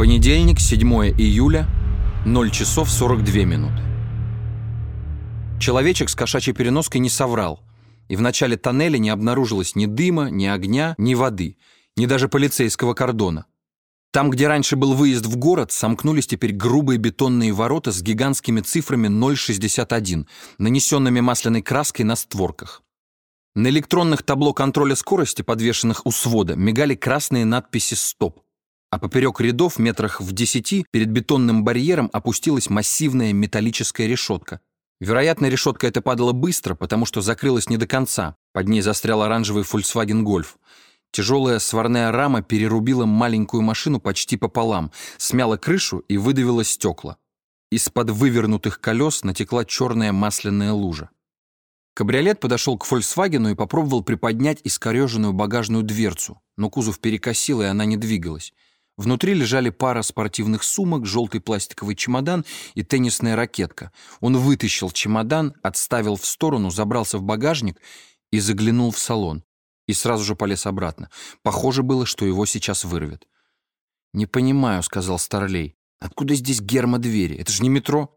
Понедельник, 7 июля, 0 часов 42 минуты. Человечек с кошачьей переноской не соврал, и в начале тоннеля не обнаружилось ни дыма, ни огня, ни воды, ни даже полицейского кордона. Там, где раньше был выезд в город, сомкнулись теперь грубые бетонные ворота с гигантскими цифрами 061, нанесенными масляной краской на створках. На электронных табло контроля скорости, подвешенных у свода, мигали красные надписи «Стоп». А поперек рядов, метрах в десяти, перед бетонным барьером опустилась массивная металлическая решетка. Вероятно, решетка эта падала быстро, потому что закрылась не до конца. Под ней застрял оранжевый Volkswagen Golf. Тяжелая сварная рама перерубила маленькую машину почти пополам, смяла крышу и выдавила стекла. Из-под вывернутых колес натекла черная масляная лужа. Кабриолет подошел к «Фольксвагену» и попробовал приподнять искореженную багажную дверцу, но кузов перекосил, и она не двигалась. Внутри лежали пара спортивных сумок, желтый пластиковый чемодан и теннисная ракетка. Он вытащил чемодан, отставил в сторону, забрался в багажник и заглянул в салон и сразу же полез обратно. Похоже было, что его сейчас вырвет. «Не понимаю», — сказал Старлей. «Откуда здесь гермодвери? Это же не метро».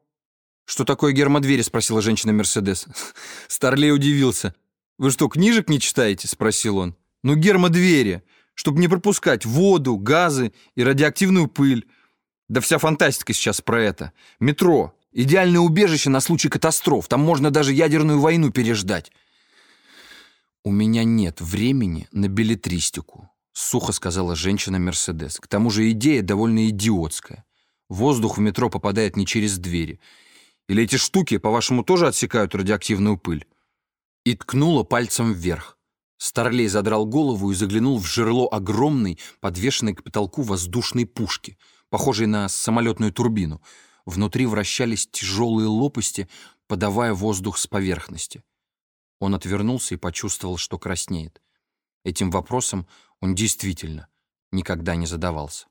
«Что такое гермодвери?» — спросила женщина Мерседес. Старлей удивился. «Вы что, книжек не читаете?» — спросил он. «Ну, гермодвери, чтобы не пропускать воду, газы и радиоактивную пыль. Да вся фантастика сейчас про это. Метро. Идеальное убежище на случай катастроф. Там можно даже ядерную войну переждать. «У меня нет времени на билетристику», — сухо сказала женщина Мерседес. «К тому же идея довольно идиотская. Воздух в метро попадает не через двери. Или эти штуки, по-вашему, тоже отсекают радиоактивную пыль?» И ткнула пальцем вверх. Старлей задрал голову и заглянул в жерло огромной, подвешенной к потолку воздушной пушки, похожей на самолетную турбину. Внутри вращались тяжелые лопасти, подавая воздух с поверхности. Он отвернулся и почувствовал, что краснеет. Этим вопросом он действительно никогда не задавался.